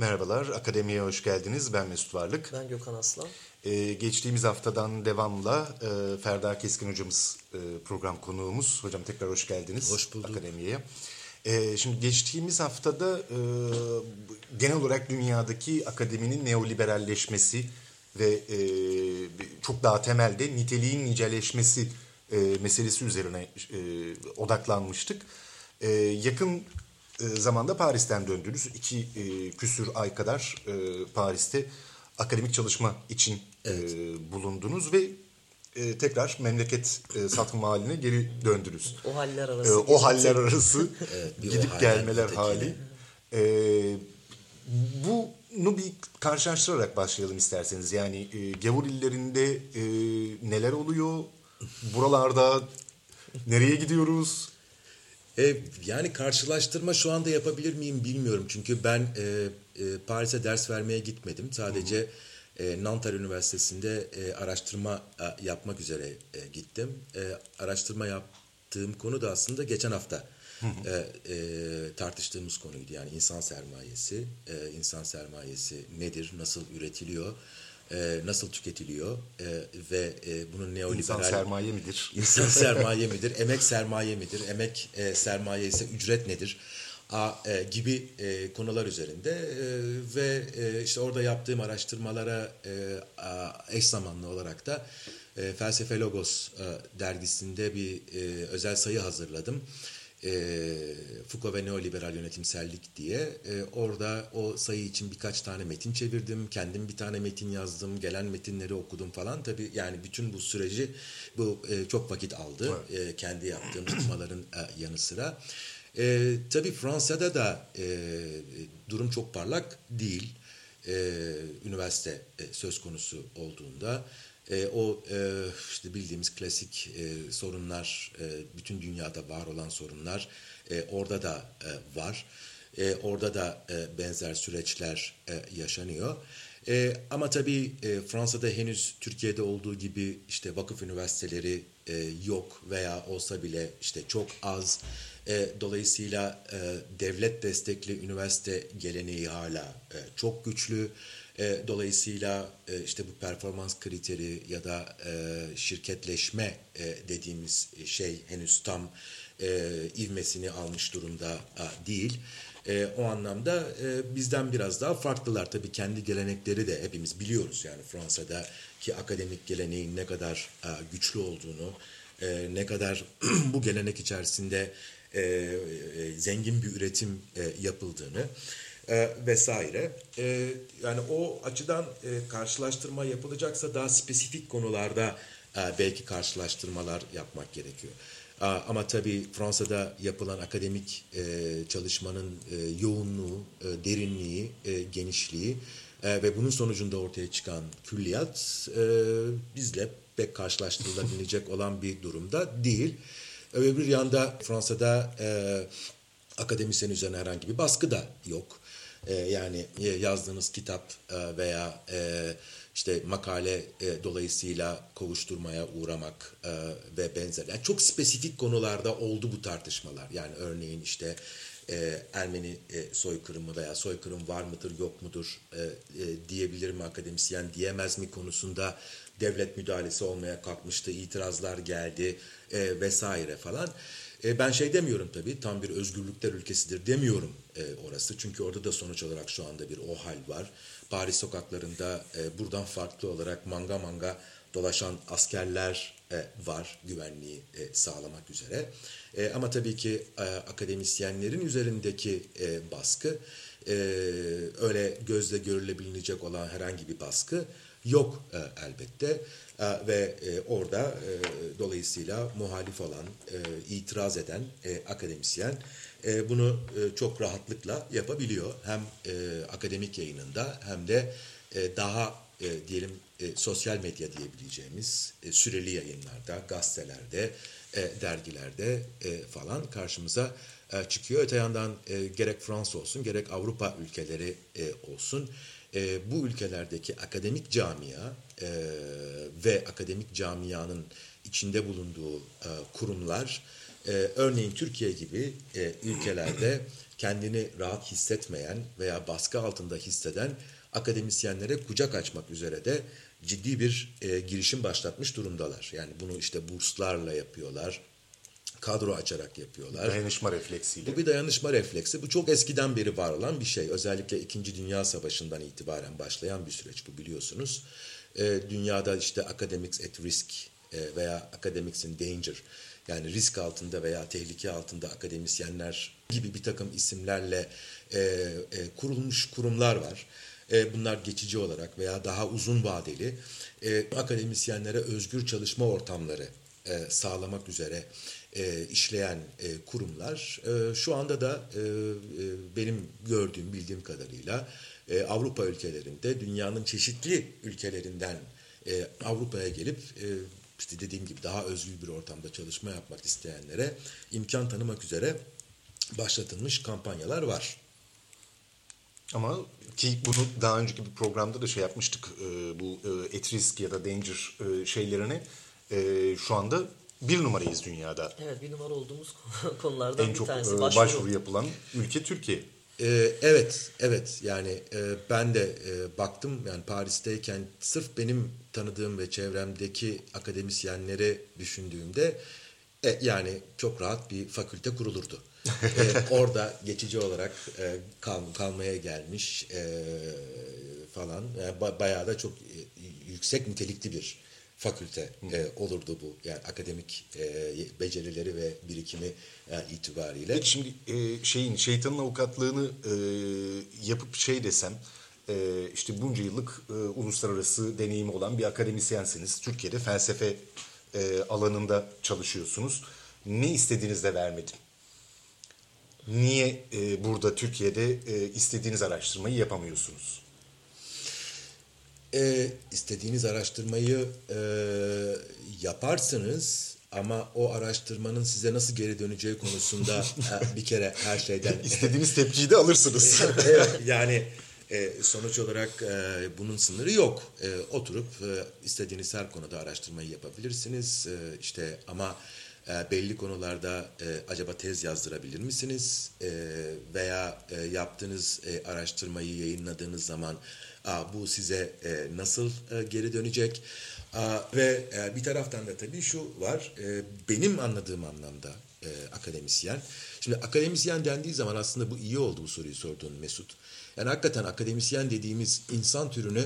Merhabalar, Akademiye hoş geldiniz. Ben Mesut Varlık. Ben Gökhan Aslan. Ee, geçtiğimiz haftadan devamla e, Ferda Keskin hocamız e, program konuğumuz. Hocam tekrar hoş geldiniz. Hoş bulduk. Akademiye. Ee, şimdi geçtiğimiz haftada e, genel olarak dünyadaki akademinin neoliberalleşmesi ve e, çok daha temelde niteliğin niceleşmesi e, meselesi üzerine e, odaklanmıştık. E, yakın e, zamanda Paris'ten döndünüz. İki e, küsür ay kadar e, Paris'te akademik çalışma için evet. e, bulundunuz ve e, tekrar memleket e, satma haline geri döndünüz. O haller arası. E, o haller arası evet, gidip gelmeler hali. E, bunu bir karşılaştırarak başlayalım isterseniz. Yani e, gavur illerinde e, neler oluyor? Buralarda nereye gidiyoruz? E, yani karşılaştırma şu anda yapabilir miyim bilmiyorum. Çünkü ben e, e, Paris'e ders vermeye gitmedim. Sadece e, Nanterre Üniversitesi'nde e, araştırma e, yapmak üzere e, gittim. E, araştırma yaptığım konu da aslında geçen hafta e, e, tartıştığımız konuydu. Yani insan sermayesi, e, insan sermayesi nedir, nasıl üretiliyor? E, nasıl tüketiliyor e, ve e, bunun neoliberal... İnsan sermaye midir? İnsan sermaye midir? Emek sermaye midir? Emek e, sermaye ise ücret nedir? A, e, gibi e, konular üzerinde e, ve e, işte orada yaptığım araştırmalara e, a, eş zamanlı olarak da e, Felsefe Logos e, dergisinde bir e, özel sayı hazırladım e, Foucault ve Neoliberal Yönetimsellik diye. E, orada o sayı için birkaç tane metin çevirdim. Kendim bir tane metin yazdım. Gelen metinleri okudum falan. Tabii yani bütün bu süreci bu e, çok vakit aldı. Evet. E, kendi yaptığım okumaların e, yanı sıra. E, tabii Fransa'da da e, durum çok parlak değil. E, üniversite e, söz konusu olduğunda e, o e, işte bildiğimiz klasik e, sorunlar, e, bütün dünyada var olan sorunlar e, orada da e, var. E, orada da e, benzer süreçler e, yaşanıyor. E, ama tabii e, Fransa'da henüz Türkiye'de olduğu gibi işte vakıf üniversiteleri e, yok veya olsa bile işte çok az. E, dolayısıyla e, devlet destekli üniversite geleneği hala e, çok güçlü. E, dolayısıyla e, işte bu performans kriteri ya da e, şirketleşme e, dediğimiz şey henüz tam e, ivmesini almış durumda e, değil. E, o anlamda e, bizden biraz daha farklılar. Tabii kendi gelenekleri de hepimiz biliyoruz. Yani Fransa'da ki akademik geleneğin ne kadar e, güçlü olduğunu, e, ne kadar bu gelenek içerisinde e, e, zengin bir üretim e, yapıldığını e, vesaire. E, yani o açıdan e, karşılaştırma yapılacaksa daha spesifik konularda e, belki karşılaştırmalar yapmak gerekiyor. E, ama tabii Fransa'da yapılan akademik e, çalışmanın e, yoğunluğu, e, derinliği, e, genişliği e, ve bunun sonucunda ortaya çıkan külliyat e, bizle pek karşılaştırılabilecek olan bir durumda değil. Öbür yanda Fransa'da e, akademisyen üzerine herhangi bir baskı da yok. E, yani e, yazdığınız kitap e, veya işte makale dolayısıyla kovuşturmaya uğramak ve benzer. Yani çok spesifik konularda oldu bu tartışmalar. Yani örneğin işte Ermeni e, soykırımı veya soykırım var mıdır yok mudur diyebilir mi akademisyen diyemez mi konusunda devlet müdahalesi olmaya kalkmıştı, itirazlar geldi e, vesaire falan. E, ben şey demiyorum tabii tam bir özgürlükler ülkesidir demiyorum e, orası. Çünkü orada da sonuç olarak şu anda bir o hal var. Paris sokaklarında e, buradan farklı olarak manga manga dolaşan askerler e, var güvenliği e, sağlamak üzere. E, ama tabii ki e, akademisyenlerin üzerindeki e, baskı e, öyle gözle görülebilecek olan herhangi bir baskı yok e, elbette e, ve e, orada e, dolayısıyla muhalif olan, e, itiraz eden akademisyen bunu çok rahatlıkla yapabiliyor. Hem akademik yayınında hem de daha diyelim sosyal medya diyebileceğimiz süreli yayınlarda, gazetelerde, dergilerde falan karşımıza çıkıyor. Öte yandan gerek Fransa olsun gerek Avrupa ülkeleri olsun bu ülkelerdeki akademik camia e, ve akademik camianın içinde bulunduğu e, kurumlar e, örneğin Türkiye gibi e, ülkelerde kendini rahat hissetmeyen veya baskı altında hisseden akademisyenlere kucak açmak üzere de ciddi bir e, girişim başlatmış durumdalar. Yani bunu işte burslarla yapıyorlar, kadro açarak yapıyorlar. Dayanışma refleksiyle. Bu bir dayanışma refleksi. Bu çok eskiden beri var olan bir şey. Özellikle 2. Dünya Savaşı'ndan itibaren başlayan bir süreç bu biliyorsunuz. E, dünyada işte academics at risk e, veya academics in danger yani risk altında veya tehlike altında akademisyenler gibi bir takım isimlerle e, e, kurulmuş kurumlar var. E, bunlar geçici olarak veya daha uzun vadeli e, akademisyenlere özgür çalışma ortamları e, sağlamak üzere e, işleyen e, kurumlar e, şu anda da e, e, benim gördüğüm bildiğim kadarıyla e, Avrupa ülkelerinde dünyanın çeşitli ülkelerinden e, Avrupa'ya gelip e, işte dediğim gibi daha özgür bir ortamda çalışma yapmak isteyenlere imkan tanımak üzere başlatılmış kampanyalar var. Ama ki bunu daha önceki bir programda da şey yapmıştık e, bu et risk ya da danger e, şeylerini e, şu anda bir numarayız dünyada. Evet bir numara olduğumuz konulardan en bir çok tanesi. e, Başvuru. başvuru yapılan ülke Türkiye. Ee, evet, evet. Yani e, ben de e, baktım yani Paris'teyken sırf benim tanıdığım ve çevremdeki akademisyenleri düşündüğümde e, yani çok rahat bir fakülte kurulurdu. e, orada geçici olarak e, kal, kalmaya gelmiş e, falan yani ba- bayağı da çok e, yüksek nitelikli bir fakülte e, olurdu bu. Yani akademik e, becerileri ve birikimi e, itibariyle. Peki şimdi e, şeyin şeytanın avukatlığını e, yapıp şey desem e, işte bunca yıllık e, uluslararası deneyimi olan bir akademisyensiniz. Türkiye'de felsefe e, alanında çalışıyorsunuz. Ne istediğinizde vermedim. Niye e, burada Türkiye'de e, istediğiniz araştırmayı yapamıyorsunuz? E, istediğiniz araştırmayı e, yaparsınız ama o araştırmanın size nasıl geri döneceği konusunda e, bir kere her şeyden İstediğiniz tepkiyi de alırsınız. evet, yani e, sonuç olarak e, bunun sınırı yok. E, oturup e, istediğiniz her konuda araştırmayı yapabilirsiniz. E, işte ama e, belli konularda e, acaba tez yazdırabilir misiniz? E, veya e, yaptığınız e, araştırmayı yayınladığınız zaman bu size nasıl geri dönecek? Ve bir taraftan da tabii şu var. Benim anladığım anlamda akademisyen. Şimdi akademisyen dendiği zaman aslında bu iyi oldu bu soruyu sorduğun Mesut. Yani hakikaten akademisyen dediğimiz insan türünü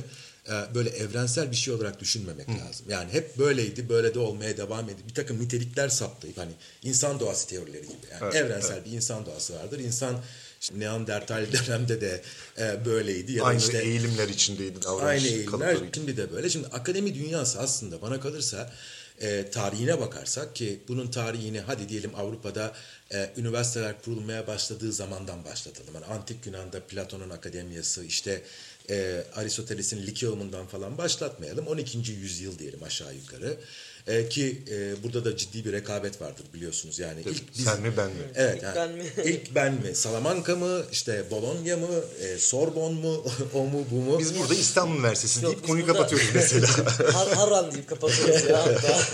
böyle evrensel bir şey olarak düşünmemek lazım. Yani hep böyleydi, böyle de olmaya devam ediyor. Bir takım nitelikler saptayıp hani insan doğası teorileri gibi. Yani Evet, evrensel bir insan doğası vardır. İnsan işte Neandertal dönemde de e, böyleydi. Ya Aynı işte, eğilimler içindeydi Aynı eğilimler şimdi de böyle. Şimdi akademi dünyası aslında bana kalırsa e, tarihine bakarsak ki bunun tarihini hadi diyelim Avrupa'da e, üniversiteler kurulmaya başladığı zamandan başlatalım. Yani Antik Yunan'da Platon'un akademiyası işte e, Aristoteles'in Likeumundan falan başlatmayalım. 12. yüzyıl diyelim aşağı yukarı. E, ki e, burada da ciddi bir rekabet vardır biliyorsunuz. Yani ilk biz, Sen mi ben mi? Evet. İlk yani ben mi? ilk ben mi? Salamanca mı? İşte Bologna mı? E, Sorbon mu? o mu bu mu? Biz burada İstanbul Üniversitesi Yok, deyip konuyu burada- kapatıyoruz mesela. Har Harran deyip kapatıyoruz ya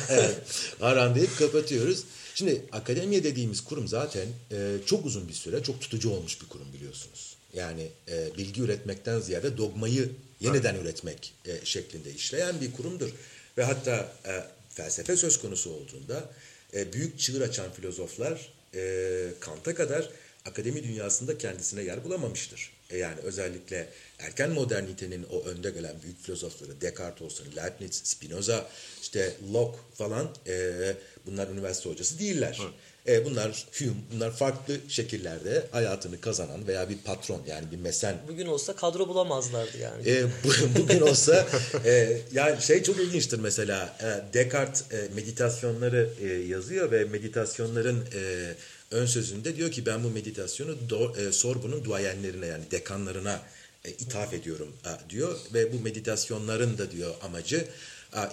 evet. Aran deyip kapatıyoruz. Şimdi akademiye dediğimiz kurum zaten e, çok uzun bir süre çok tutucu olmuş bir kurum biliyorsunuz. Yani e, bilgi üretmekten ziyade dogmayı yeniden üretmek e, şeklinde işleyen bir kurumdur. Ve hatta e, felsefe söz konusu olduğunda e, büyük çığır açan filozoflar e, Kant'a kadar akademi dünyasında kendisine yer bulamamıştır. E, yani özellikle erken modernitenin o önde gelen büyük filozofları Descartes olsun, Leibniz, Spinoza, işte Locke falan e, bunlar üniversite hocası değiller. E, bunlar Hume, bunlar farklı şekillerde hayatını kazanan veya bir patron yani bir mesen Bugün olsa kadro bulamazlardı yani. e, bu- bugün olsa e, yani şey çok ilginçtir mesela e, Descartes e, meditasyonları e, yazıyor ve meditasyonların e, ön sözünde diyor ki ben bu meditasyonu do, e, Sorbon'un duayenlerine yani dekanlarına e, ithaf ediyorum e, diyor ve bu meditasyonların da diyor amacı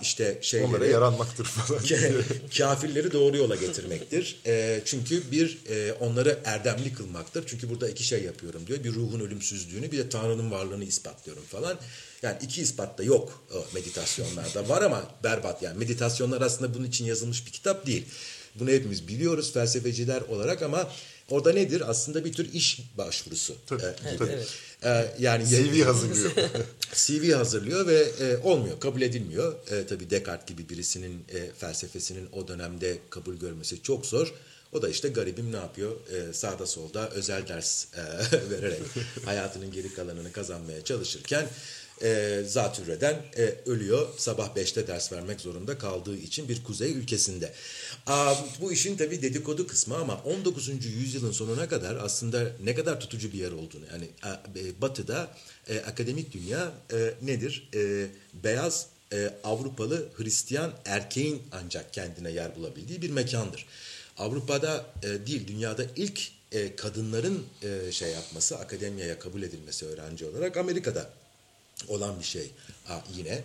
işte şeyleri Onlara yaranmaktır falan. kafirleri doğru yola getirmektir. E, çünkü bir e, onları erdemli kılmaktır. Çünkü burada iki şey yapıyorum diyor. Bir ruhun ölümsüzlüğünü bir de Tanrı'nın varlığını ispatlıyorum falan. Yani iki ispat da yok o meditasyonlarda. Var ama berbat yani. Meditasyonlar aslında bunun için yazılmış bir kitap değil. Bunu hepimiz biliyoruz felsefeciler olarak ama orada nedir? Aslında bir tür iş başvurusu. Tabii, E, tabii. evet. e, yani CV hazırlıyor. CV hazırlıyor ve e, olmuyor, kabul edilmiyor. E, tabii Descartes gibi birisinin e, felsefesinin o dönemde kabul görmesi çok zor. O da işte garibim ne yapıyor? E, sağda solda özel ders e, vererek hayatının geri kalanını kazanmaya çalışırken e, zatürreden e, ölüyor. Sabah 5'te ders vermek zorunda kaldığı için bir kuzey ülkesinde. Aa, bu işin tabii dedikodu kısmı ama 19. yüzyılın sonuna kadar aslında ne kadar tutucu bir yer olduğunu yani e, Batı'da e, akademik dünya e, nedir? E, beyaz e, Avrupalı Hristiyan erkeğin ancak kendine yer bulabildiği bir mekandır. Avrupa'da e, değil dünyada ilk e, kadınların e, şey yapması akademiyaya kabul edilmesi öğrenci olarak Amerika'da olan bir şey ha, yine.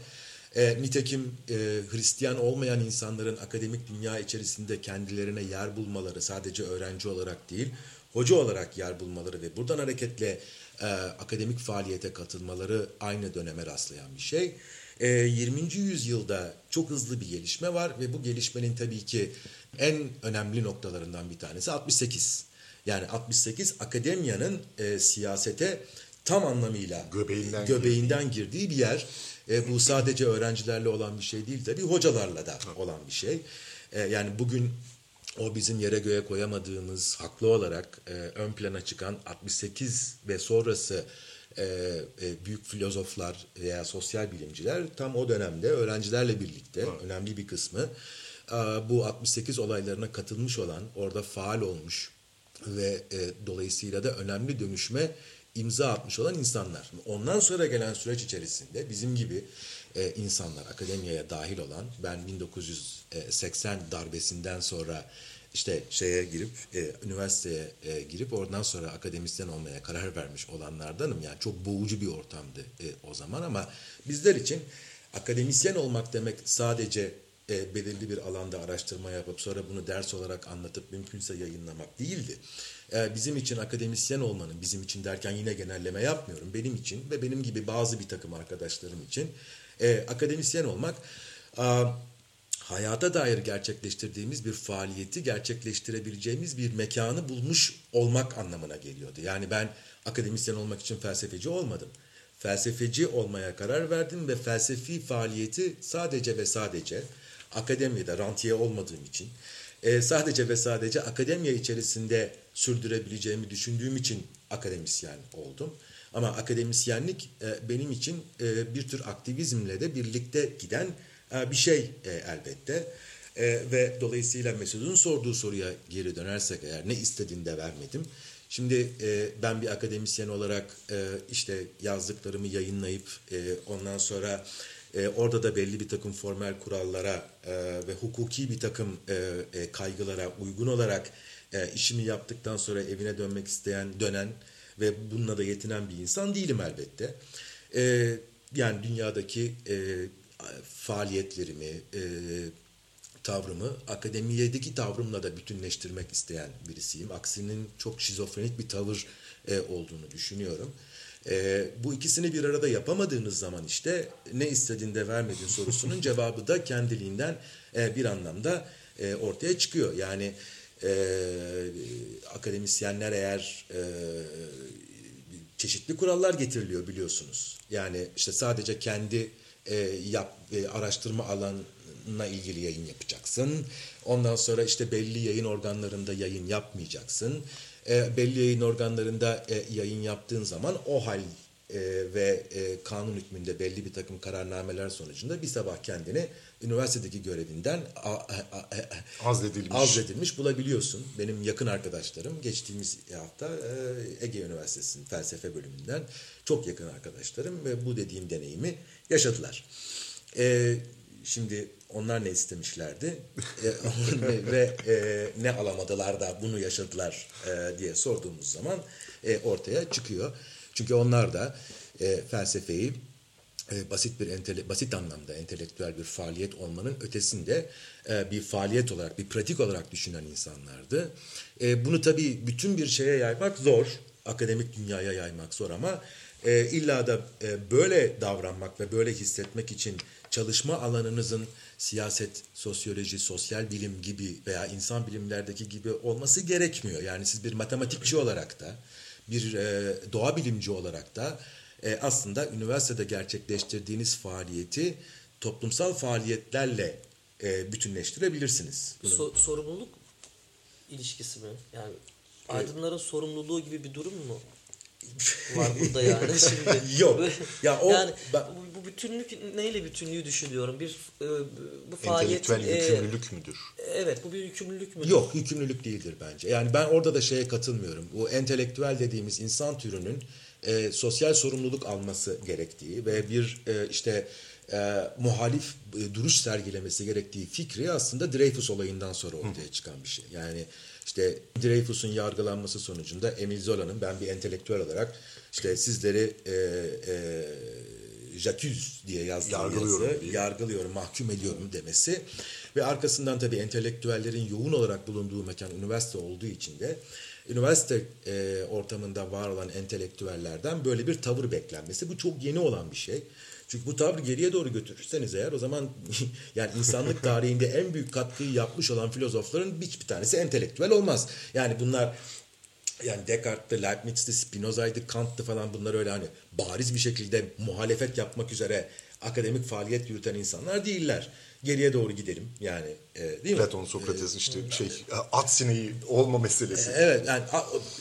E, nitekim e, Hristiyan olmayan insanların akademik dünya içerisinde kendilerine yer bulmaları sadece öğrenci olarak değil, hoca olarak yer bulmaları ve buradan hareketle e, akademik faaliyete katılmaları aynı döneme rastlayan bir şey. E, 20. yüzyılda çok hızlı bir gelişme var ve bu gelişmenin tabii ki en önemli noktalarından bir tanesi 68. Yani 68 akademiyanın e, siyasete tam anlamıyla Göbeğinden göbeğinden girdiği bir yer. E, bu sadece öğrencilerle olan bir şey değil tabii hocalarla da olan bir şey. E, yani bugün o bizim yere göğe koyamadığımız haklı olarak e, ön plana çıkan 68 ve sonrası e, e, büyük filozoflar veya sosyal bilimciler tam o dönemde öğrencilerle birlikte önemli bir kısmı e, bu 68 olaylarına katılmış olan orada faal olmuş ve e, dolayısıyla da önemli dönüşme imza atmış olan insanlar. Ondan sonra gelen süreç içerisinde bizim gibi e, insanlar akademiyaya dahil olan ben 1980 darbesinden sonra işte şeye girip e, üniversiteye e, girip oradan sonra akademisyen olmaya karar vermiş olanlardanım. Yani çok boğucu bir ortamdı e, o zaman ama bizler için akademisyen olmak demek sadece e, belirli bir alanda araştırma yapıp sonra bunu ders olarak anlatıp mümkünse yayınlamak değildi. Bizim için akademisyen olmanın, bizim için derken yine genelleme yapmıyorum, benim için ve benim gibi bazı bir takım arkadaşlarım için e, akademisyen olmak hayata dair gerçekleştirdiğimiz bir faaliyeti gerçekleştirebileceğimiz bir mekanı bulmuş olmak anlamına geliyordu. Yani ben akademisyen olmak için felsefeci olmadım. Felsefeci olmaya karar verdim ve felsefi faaliyeti sadece ve sadece akademide rantiye olmadığım için e, sadece ve sadece akademiya içerisinde sürdürebileceğimi düşündüğüm için akademisyen oldum. Ama akademisyenlik e, benim için e, bir tür aktivizmle de birlikte giden e, bir şey elbette. Ve dolayısıyla Mesut'un sorduğu soruya geri dönersek eğer ne istediğini de vermedim. Şimdi ben bir akademisyen olarak işte yazdıklarımı yayınlayıp ondan sonra e, orada da belli bir takım formel kurallara e, ve hukuki bir takım e, e, kaygılara uygun olarak e, işimi yaptıktan sonra evine dönmek isteyen, dönen ve bununla da yetinen bir insan değilim elbette. E, yani dünyadaki e, faaliyetlerimi, e, tavrımı akademiyedeki tavrımla da bütünleştirmek isteyen birisiyim. Aksinin çok şizofrenik bir tavır e, olduğunu düşünüyorum. E, bu ikisini bir arada yapamadığınız zaman işte ne istediğinde vermediğin sorusunun cevabı da kendiliğinden e, bir anlamda e, ortaya çıkıyor. Yani e, akademisyenler eğer e, çeşitli kurallar getiriliyor biliyorsunuz. Yani işte sadece kendi e, yap, e, araştırma alanına ilgili yayın yapacaksın. Ondan sonra işte belli yayın organlarında yayın yapmayacaksın. E, belli yayın organlarında e, yayın yaptığın zaman o hal e, ve e, kanun hükmünde belli bir takım kararnameler sonucunda bir sabah kendini üniversitedeki görevinden a, a, a, Azledilmiş. azledilmiş bulabiliyorsun. Benim yakın arkadaşlarım geçtiğimiz hafta e, Ege Üniversitesi'nin felsefe bölümünden çok yakın arkadaşlarım ve bu dediğim deneyimi yaşadılar. E, şimdi onlar ne istemişlerdi e, ve e, ne alamadılar da bunu yaşadılar e, diye sorduğumuz zaman e, ortaya çıkıyor. Çünkü onlar da e, felsefeyi e, basit bir entele, basit anlamda entelektüel bir faaliyet olmanın ötesinde e, bir faaliyet olarak, bir pratik olarak düşünen insanlardı. E, bunu tabii bütün bir şeye yaymak zor, akademik dünyaya yaymak zor ama e, illa da e, böyle davranmak ve böyle hissetmek için çalışma alanınızın siyaset, sosyoloji, sosyal bilim gibi veya insan bilimlerdeki gibi olması gerekmiyor. Yani siz bir matematikçi olarak da, bir e, doğa bilimci olarak da e, aslında üniversitede gerçekleştirdiğiniz faaliyeti toplumsal faaliyetlerle e, bütünleştirebilirsiniz. So- sorumluluk ilişkisi mi? Yani aydınların sorumluluğu gibi bir durum mu? var burada yani şimdi. Yok. Ya o- yani ben- bu, bütünlük neyle bütünlüğü düşünüyorum? Bir e, bu faaliyet Entelektüel e, yükümlülük müdür? evet bu bir yükümlülük mü? Yok yükümlülük değildir bence. Yani ben orada da şeye katılmıyorum. Bu entelektüel dediğimiz insan türünün e, sosyal sorumluluk alması gerektiği ve bir e, işte e, muhalif e, duruş sergilemesi gerektiği fikri aslında Dreyfus olayından sonra ortaya çıkan bir şey. Yani işte Dreyfus'un yargılanması sonucunda Emil Zola'nın ben bir entelektüel olarak işte sizleri e, e, Jacques diye yazdığı Yargılıyorum yazı, diye. yargılıyorum, mahkum ediyorum demesi ve arkasından tabii entelektüellerin yoğun olarak bulunduğu mekan üniversite olduğu için de üniversite e, ortamında var olan entelektüellerden böyle bir tavır beklenmesi bu çok yeni olan bir şey. Çünkü bu tavrı geriye doğru götürürseniz eğer o zaman yani insanlık tarihinde en büyük katkıyı yapmış olan filozofların hiçbir tanesi entelektüel olmaz. Yani bunlar yani Descartes'ti, Leibniz'ti, Spinoza'ydı, Kant'tı falan bunlar öyle hani bariz bir şekilde muhalefet yapmak üzere akademik faaliyet yürüten insanlar değiller. Geriye doğru gidelim yani e, değil mi? Platon, Sokrates işte şey at sineği olma meselesi. Evet yani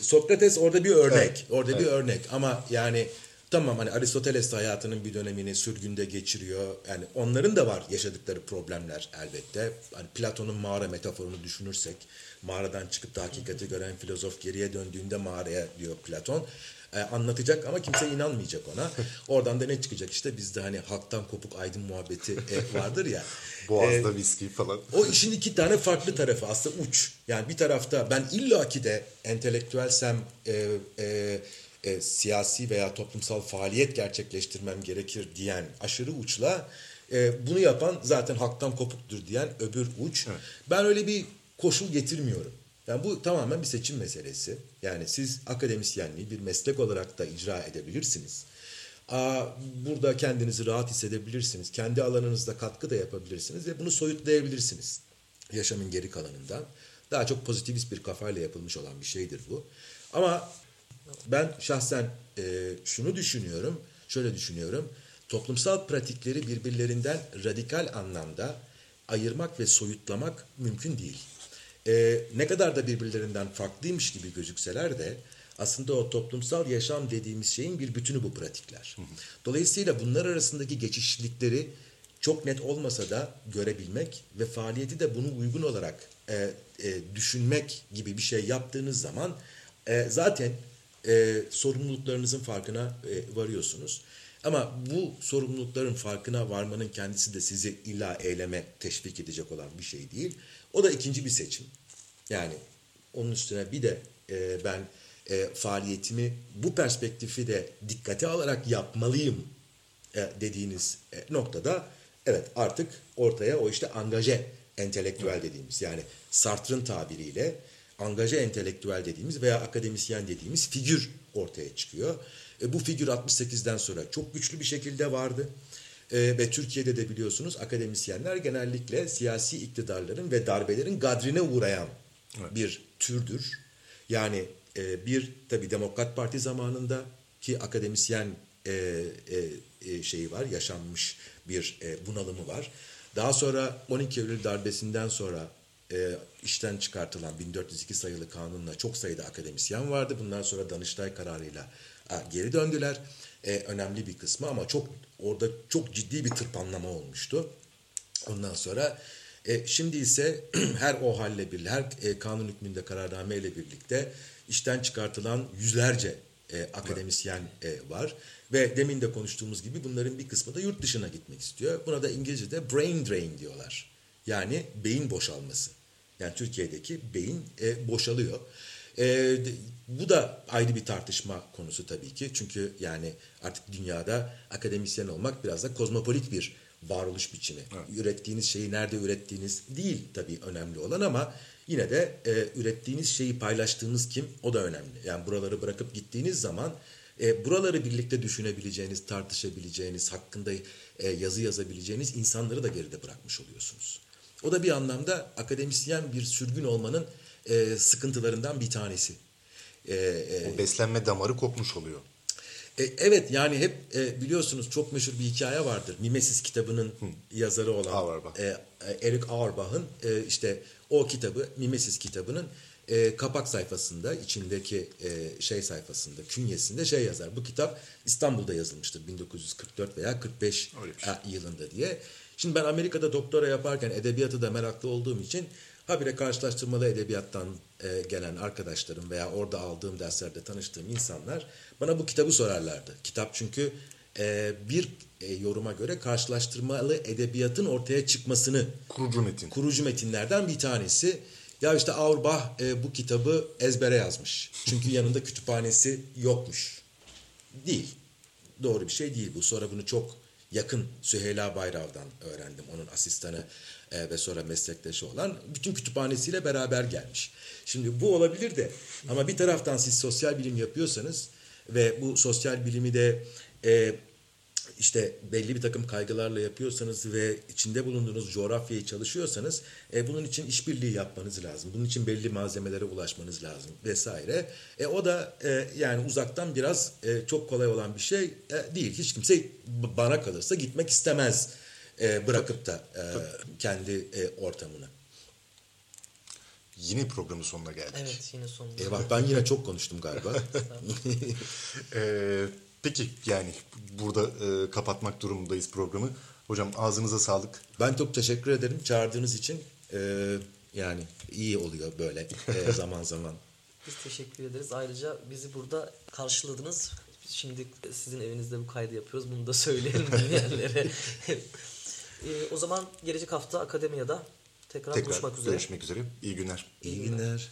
Sokrates orada bir örnek. orada bir örnek ama yani tamam hani Aristoteles de hayatının bir dönemini sürgünde geçiriyor. Yani onların da var yaşadıkları problemler elbette. Hani Platon'un mağara metaforunu düşünürsek mağaradan çıkıp da hakikati gören filozof geriye döndüğünde mağaraya diyor Platon. e, anlatacak ama kimse inanmayacak ona. Oradan da ne çıkacak işte bizde hani halktan kopuk aydın muhabbeti e, vardır ya. Boğaz'da viski falan. O işin iki tane farklı tarafı aslında uç. Yani bir tarafta ben illaki de entelektüelsem e, e, e, siyasi veya toplumsal faaliyet gerçekleştirmem gerekir diyen aşırı uçla e, bunu yapan zaten halktan kopuktur diyen öbür uç. Ben öyle bir koşul getirmiyorum. Yani bu tamamen bir seçim meselesi. Yani siz akademisyenliği bir meslek olarak da icra edebilirsiniz. Aa, Burada kendinizi rahat hissedebilirsiniz. Kendi alanınızda katkı da yapabilirsiniz ve bunu soyutlayabilirsiniz. Yaşamın geri kalanından. Daha çok pozitivist bir kafayla yapılmış olan bir şeydir bu. Ama ben şahsen e, şunu düşünüyorum, şöyle düşünüyorum. Toplumsal pratikleri birbirlerinden radikal anlamda ayırmak ve soyutlamak mümkün değil. E, ne kadar da birbirlerinden farklıymış gibi gözükseler de aslında o toplumsal yaşam dediğimiz şeyin bir bütünü bu pratikler. Dolayısıyla bunlar arasındaki geçişlikleri çok net olmasa da görebilmek ve faaliyeti de bunu uygun olarak e, e, düşünmek gibi bir şey yaptığınız zaman e, zaten e, sorumluluklarınızın farkına e, varıyorsunuz. Ama bu sorumlulukların farkına varmanın kendisi de sizi illa eyleme teşvik edecek olan bir şey değil. O da ikinci bir seçim. Yani onun üstüne bir de e, ben e, faaliyetimi bu perspektifi de dikkate alarak yapmalıyım e, dediğiniz e, noktada evet artık ortaya o işte angaje entelektüel dediğimiz yani Sartre'ın tabiriyle angaje entelektüel dediğimiz veya akademisyen dediğimiz figür ortaya çıkıyor. E, bu figür 68'den sonra çok güçlü bir şekilde vardı. E, ve Türkiye'de de biliyorsunuz akademisyenler genellikle siyasi iktidarların ve darbelerin gadrine uğrayan bir türdür. Yani e, bir tabi Demokrat Parti zamanında ki akademisyen e, e, e, şeyi var, yaşanmış bir e, bunalımı var. Daha sonra 12 Eylül darbesinden sonra e, işten çıkartılan 1402 sayılı kanunla çok sayıda akademisyen vardı. Bundan sonra Danıştay kararıyla a, geri döndüler. E, önemli bir kısmı ama çok orada çok ciddi bir tırpanlama olmuştu. Ondan sonra e, şimdi ise her o halle birlikte, her e, kanun hükmünde kararname ile birlikte işten çıkartılan yüzlerce e, akademisyen e, var. Ve demin de konuştuğumuz gibi bunların bir kısmı da yurt dışına gitmek istiyor. Buna da İngilizce'de brain drain diyorlar. Yani beyin boşalması. Yani Türkiye'deki beyin e, boşalıyor. E, bu da ayrı bir tartışma konusu tabii ki. Çünkü yani artık dünyada akademisyen olmak biraz da kozmopolit bir varoluş biçimi. Evet. Ürettiğiniz şeyi nerede ürettiğiniz değil tabii önemli olan ama yine de e, ürettiğiniz şeyi paylaştığınız kim o da önemli. Yani buraları bırakıp gittiğiniz zaman e, buraları birlikte düşünebileceğiniz, tartışabileceğiniz, hakkında e, yazı yazabileceğiniz insanları da geride bırakmış oluyorsunuz. O da bir anlamda akademisyen bir sürgün olmanın e, sıkıntılarından bir tanesi. E, e, o beslenme damarı kopmuş oluyor. E, evet yani hep e, biliyorsunuz çok meşhur bir hikaye vardır. Mimesis kitabının Hı. yazarı olan Auerbach. E, e, Eric Auerbach'ın e, işte o kitabı Mimesis kitabının e, kapak sayfasında içindeki e, şey sayfasında künyesinde şey yazar. Bu kitap İstanbul'da yazılmıştır 1944 veya 45 şey. yılında diye. Şimdi ben Amerika'da doktora yaparken edebiyatı da meraklı olduğum için habire karşılaştırmalı edebiyattan e, gelen arkadaşlarım veya orada aldığım derslerde tanıştığım insanlar bana bu kitabı sorarlardı. Kitap çünkü e, bir e, yoruma göre karşılaştırmalı edebiyatın ortaya çıkmasını kurucu metin. Kurucu metinlerden bir tanesi. Ya işte Auerbach e, bu kitabı ezbere yazmış. Çünkü yanında kütüphanesi yokmuş. Değil. Doğru bir şey değil bu. Sonra bunu çok yakın Süheyla Bayrav'dan öğrendim. Onun asistanı e, ve sonra meslektaşı olan bütün kütüphanesiyle beraber gelmiş. Şimdi bu olabilir de ama bir taraftan siz sosyal bilim yapıyorsanız ve bu sosyal bilimi de e, işte belli bir takım kaygılarla yapıyorsanız ve içinde bulunduğunuz coğrafyayı çalışıyorsanız e, bunun için işbirliği yapmanız lazım. Bunun için belli malzemelere ulaşmanız lazım vesaire. E, o da e, yani uzaktan biraz e, çok kolay olan bir şey e, değil. Hiç kimse bana kalırsa gitmek istemez e, bırakıp da e, kendi e, ortamını. Yine programın sonuna geldik. Evet yine sonuna. Eyvah ben yine çok konuştum galiba. ee, peki yani burada e, kapatmak durumundayız programı. Hocam ağzınıza sağlık. Ben çok teşekkür ederim çağırdığınız için. Ee, yani iyi oluyor böyle e, zaman zaman. Biz teşekkür ederiz. Ayrıca bizi burada karşıladınız. Şimdi sizin evinizde bu kaydı yapıyoruz. Bunu da söyleyelim dinleyenlere. e, o zaman gelecek hafta akademiyada tekrar, tekrar buluşmak üzere. görüşmek üzere. İyi günler. İyi, İyi günler.